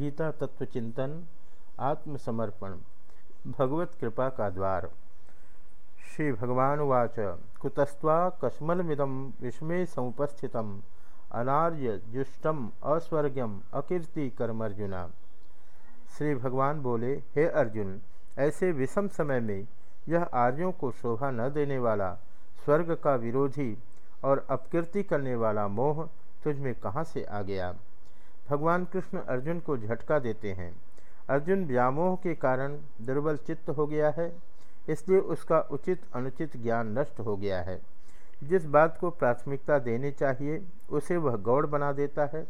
गीता तत्व चिंतन, आत्मसमर्पण, भगवत कृपा का द्वार। श्री भगवान वाच कुतस्वा कस्मलमिदम विस्मय समुपस्थित, अनार्य जुष्टम अस्वर्ग्यम अकीर्ति कर्म कर्मर्जुना श्री भगवान बोले, हे अर्जुन, ऐसे विषम समय में यह आर्यों को शोभा न देने वाला, स्वर्ग का विरोधी और अपकीर्ति करने वाला मोह तुझ में कहाँ से आ गया? भगवान कृष्ण अर्जुन को झटका देते हैं। अर्जुन व्यामोह के कारण दुर्बल चित्त हो गया है, इसलिए उसका उचित अनुचित ज्ञान नष्ट हो गया है। जिस बात को प्राथमिकता देनी चाहिए, उसे वह गौड़ बना देता है,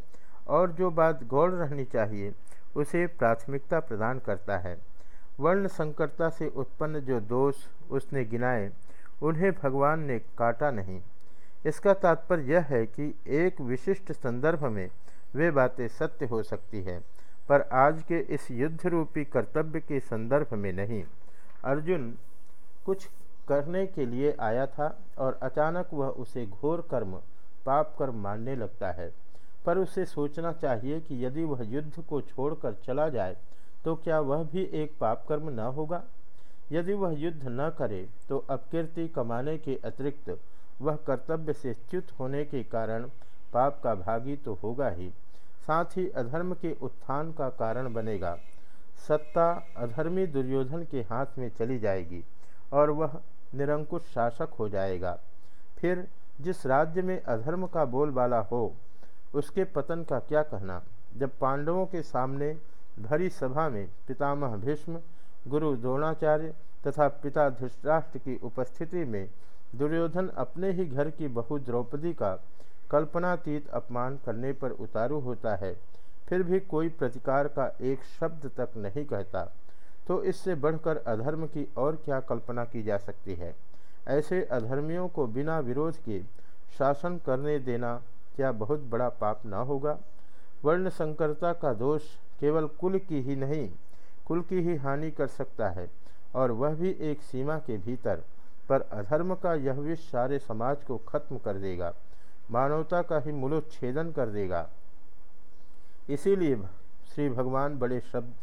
और जो बात गौड़ रहनी चाहिए, उसे प्राथमिकता प्रदान करता है। वर्ण संकरता से उत्पन्न जो दोष उसने गिनाए, उन्हें भगवान ने काटा नहीं। इसका तात्पर्य यह है कि एक विशिष्ट संदर्भ में वे बातें सत्य हो सकती है, पर आज के इस युद्ध रूपी कर्तव्य के संदर्भ में नहीं। अर्जुन कुछ करने के लिए आया था और अचानक वह उसे घोर कर्म, पाप कर्म मानने लगता है। पर उसे सोचना चाहिए कि यदि वह युद्ध को छोड़कर चला जाए तो क्या वह भी एक पाप कर्म न होगा? यदि वह युद्ध न करे तो अपकीर्ति कमाने के अतिरिक्त वह कर्तव्य से च्युत होने के कारण पाप का भागी तो होगा ही। साथ ही अधर्म के उत्थान का कारण बनेगा। सत्ता अधर्मी दुर्योधन के हाथ में चली जाएगी और वह निरंकुश शासक हो जाएगा। फिर जिस राज्य में अधर्म का बोलबाला हो, उसके पतन का क्या कहना? जब पांडवों के सामने भरी सभा में पितामह भीष्म, गुरु द्रोणाचार्य तथा पिता धृष्टराष्ट्र की उपस्थिति में दुर्योधन अपने ही घर की बहु द्रौपदी का कल्पनातीत अपमान करने पर उतारू होता है, फिर भी कोई प्रतिकार का एक शब्द तक नहीं कहता। तो इससे बढ़कर अधर्म की और क्या कल्पना की जा सकती है? ऐसे अधर्मियों को बिना विरोध के शासन करने देना क्या बहुत बड़ा पाप न होगा? वर्ण संकरता का दोष केवल कुल की ही नहीं, कुल की ही हानि कर सकता है, और वह भी एक सीमा के भीतर। पर अधर्म का यह विष सारे समाज को खत्म कर देगा। मानवता का ही मूलोच्छेदन कर देगा। इसीलिए श्री भगवान बड़े शब्द,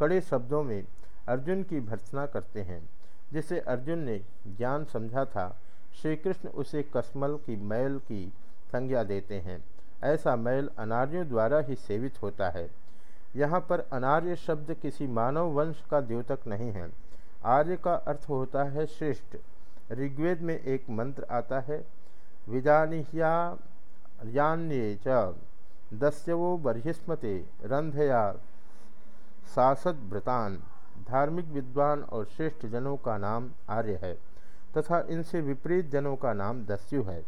कड़े शब्दों में अर्जुन की भर्सना करते हैं, जिसे अर्जुन ने ज्ञान समझा था। श्री कृष्ण उसे कसमल की मैल की संज्ञा देते हैं। ऐसा मैल अनार्यों द्वारा ही सेवित होता है। यहाँ पर अनार्य शब्द किसी मानव वंश का द्योतक नहीं है। आर्य का अर्थ होता है श्रेष्ठ। ऋग्वेद में एक मंत्र आता है विजानिह्यान्ये च। दस्यवो बर्हिस्मते रंधया व्रतान धार्मिक विद्वान और श्रेष्ठ जनों का नाम आर्य है, तथा इनसे विपरीत जनों का नाम दस्यु है।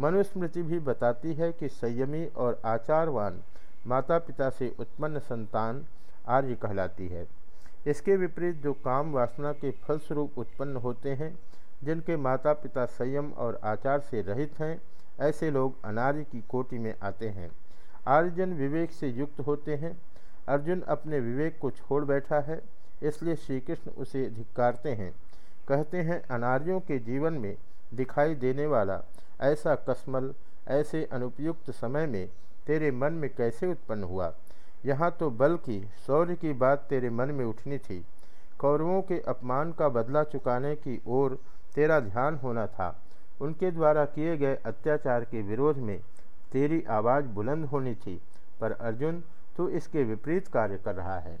मनुस्मृति भी बताती है कि संयमी और आचारवान माता पिता से उत्पन्न संतान आर्य कहलाती है। इसके विपरीत जो काम वासना के फलस्वरूप उत्पन्न होते हैं जिनके माता पिता संयम और आचार से रहित हैं, ऐसे लोग अनार्य की कोटि में आते हैं। आर्यजन विवेक से युक्त होते हैं। अर्जुन अपने विवेक को छोड़ बैठा है, इसलिए श्री कृष्ण उसे धिक्कारते हैं। कहते हैं, अनार्यों के जीवन में दिखाई देने वाला ऐसा कसमल, ऐसे अनुपयुक्त समय में तेरे मन में कैसे उत्पन्न हुआ? यहाँ तो बल की, शौर्य की बात तेरे मन में उठनी थी। कौरवों के अपमान का बदला चुकाने की ओर तेरा ध्यान होना था। उनके द्वारा किए गए अत्याचार के विरोध में तेरी आवाज़ बुलंद होनी थी, पर अर्जुन, तू इसके विपरीत कार्य कर रहा है।